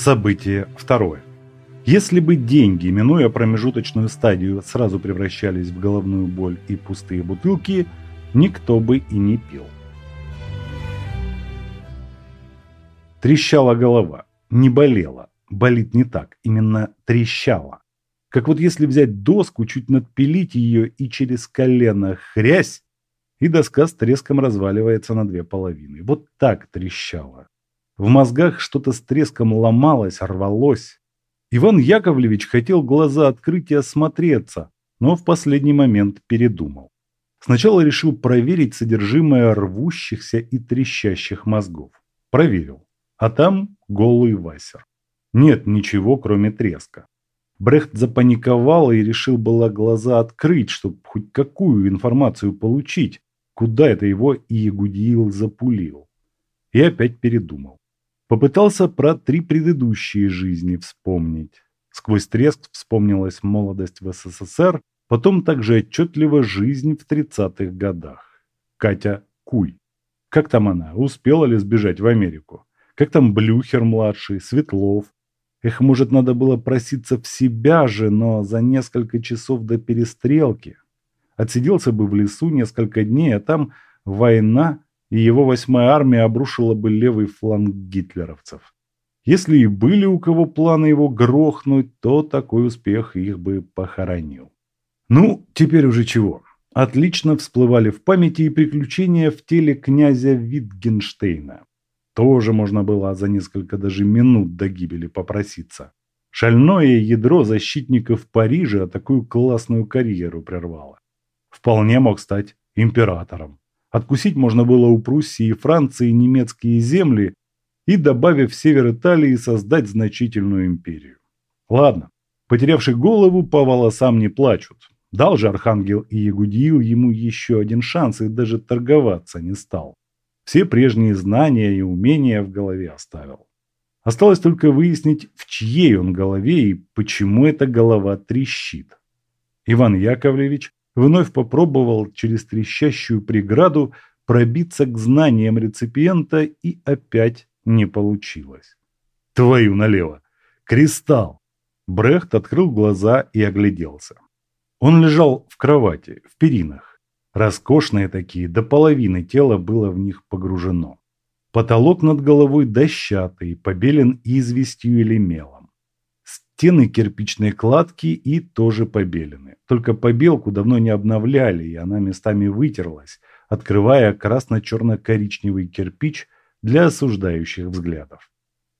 Событие второе. Если бы деньги, минуя промежуточную стадию, сразу превращались в головную боль и пустые бутылки, никто бы и не пил. Трещала голова. Не болела. Болит не так. Именно трещала. Как вот если взять доску, чуть надпилить ее и через колено хрясь, и доска с треском разваливается на две половины. Вот так трещала. В мозгах что-то с треском ломалось, рвалось. Иван Яковлевич хотел глаза открыть и осмотреться, но в последний момент передумал. Сначала решил проверить содержимое рвущихся и трещащих мозгов. Проверил. А там голый васер. Нет ничего, кроме треска. Брехт запаниковал и решил было глаза открыть, чтобы хоть какую информацию получить, куда это его Иегудиил запулил. И опять передумал. Попытался про три предыдущие жизни вспомнить. Сквозь треск вспомнилась молодость в СССР, потом также отчетливо жизнь в 30-х годах. Катя Куй. Как там она? Успела ли сбежать в Америку? Как там Блюхер-младший, Светлов? Эх, может, надо было проситься в себя же, но за несколько часов до перестрелки. Отсиделся бы в лесу несколько дней, а там война и его восьмая армия обрушила бы левый фланг гитлеровцев. Если и были у кого планы его грохнуть, то такой успех их бы похоронил. Ну, теперь уже чего. Отлично всплывали в памяти и приключения в теле князя Витгенштейна. Тоже можно было за несколько даже минут до гибели попроситься. Шальное ядро защитников Парижа такую классную карьеру прервало. Вполне мог стать императором. Откусить можно было у Пруссии Франции немецкие земли и, добавив север Италии, создать значительную империю. Ладно, потерявший голову по волосам не плачут. Дал же Архангел и Ягудиил ему еще один шанс и даже торговаться не стал. Все прежние знания и умения в голове оставил. Осталось только выяснить, в чьей он голове и почему эта голова трещит. Иван Яковлевич вновь попробовал через трещащую преграду пробиться к знаниям реципиента и опять не получилось. Твою налево! Кристалл! Брехт открыл глаза и огляделся. Он лежал в кровати, в перинах. Роскошные такие, до половины тела было в них погружено. Потолок над головой дощатый, побелен известью или мелом. Стены кирпичной кладки и тоже побелены. Только побелку давно не обновляли, и она местами вытерлась, открывая красно-черно-коричневый кирпич для осуждающих взглядов.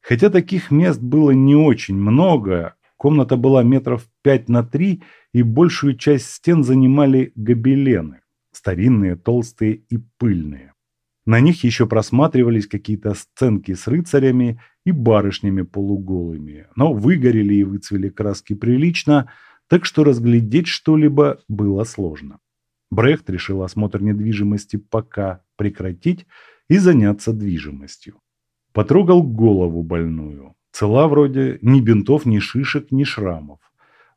Хотя таких мест было не очень много, комната была метров 5 на 3, и большую часть стен занимали гобелены, старинные, толстые и пыльные. На них еще просматривались какие-то сценки с рыцарями и барышнями полуголыми, но выгорели и выцвели краски прилично, так что разглядеть что-либо было сложно. Брехт решил осмотр недвижимости пока прекратить и заняться движимостью. Потрогал голову больную. Цела вроде ни бинтов, ни шишек, ни шрамов.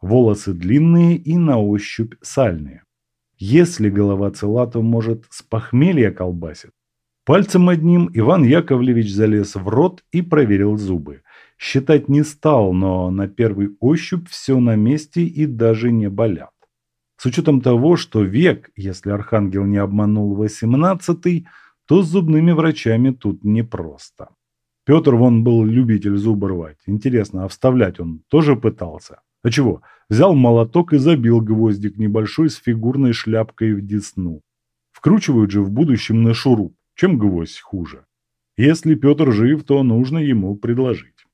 Волосы длинные и на ощупь сальные. Если голова цела, то, может, с похмелья колбасит. Пальцем одним Иван Яковлевич залез в рот и проверил зубы. Считать не стал, но на первый ощупь все на месте и даже не болят. С учетом того, что век, если Архангел не обманул восемнадцатый, то с зубными врачами тут непросто. Петр вон был любитель зубы рвать. Интересно, а вставлять он тоже пытался? А чего? Взял молоток и забил гвоздик небольшой с фигурной шляпкой в десну. Вкручивают же в будущем на шуруп. Чем гвоздь хуже? Если Петр жив, то нужно ему предложить.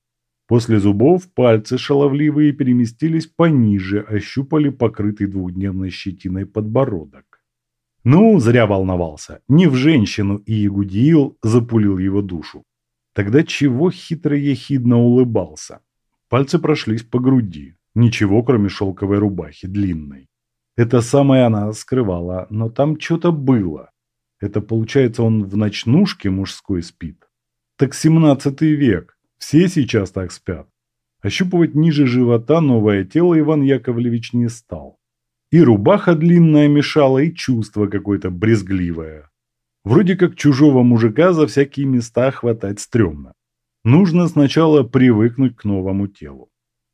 После зубов пальцы шаловливые переместились пониже, ощупали покрытый двухдневной щетиной подбородок. Ну, зря волновался. Не в женщину и Ягудиил запулил его душу. Тогда чего хитро-ехидно улыбался? Пальцы прошлись по груди. Ничего, кроме шелковой рубахи, длинной. Это самое она скрывала, но там что-то было. Это получается он в ночнушке мужской спит? Так семнадцатый век. Все сейчас так спят. Ощупывать ниже живота новое тело Иван Яковлевич не стал. И рубаха длинная мешала, и чувство какое-то брезгливое. Вроде как чужого мужика за всякие места хватать стрёмно. Нужно сначала привыкнуть к новому телу.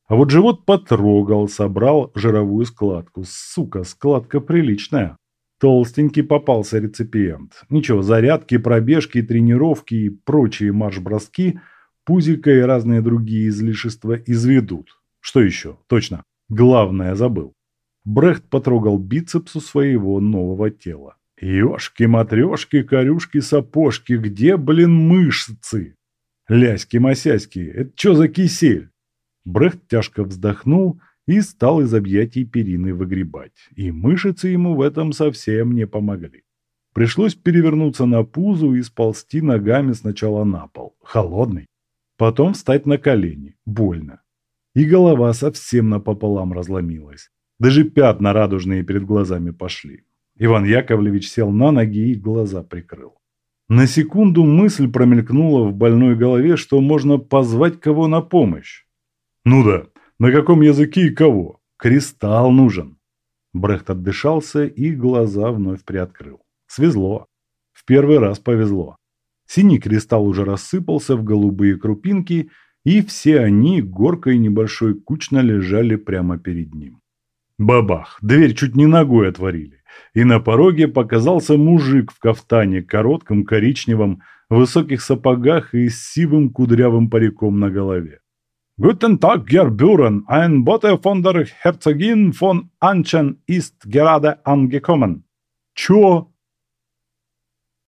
А вот живот потрогал, собрал жировую складку. Сука, складка приличная. Толстенький попался реципиент. Ничего, зарядки, пробежки, тренировки и прочие марш-броски, пузика и разные другие излишества изведут. Что еще? Точно. Главное забыл. Брехт потрогал бицепс у своего нового тела. Ёшки-матрёшки, корюшки-сапожки, где, блин, мышцы? Ляськи-масяськи, это что за кисель? Брехт тяжко вздохнул и стал из объятий перины выгребать. И мышцы ему в этом совсем не помогли. Пришлось перевернуться на пузу и сползти ногами сначала на пол, холодный, потом встать на колени, больно. И голова совсем напополам разломилась. Даже пятна радужные перед глазами пошли. Иван Яковлевич сел на ноги и глаза прикрыл. На секунду мысль промелькнула в больной голове, что можно позвать кого на помощь. Ну да, на каком языке и кого? Кристалл нужен. Брехт отдышался и глаза вновь приоткрыл. Свезло. В первый раз повезло. Синий кристалл уже рассыпался в голубые крупинки, и все они горкой небольшой кучно лежали прямо перед ним. Бабах! Дверь чуть не ногой отворили, и на пороге показался мужик в кафтане, коротком, коричневом, высоких сапогах и с сивым кудрявым париком на голове. Guten Tag, Herr Buren. Ein Bote von der Herzogin von Anchen ist gerade angekommen. Чё?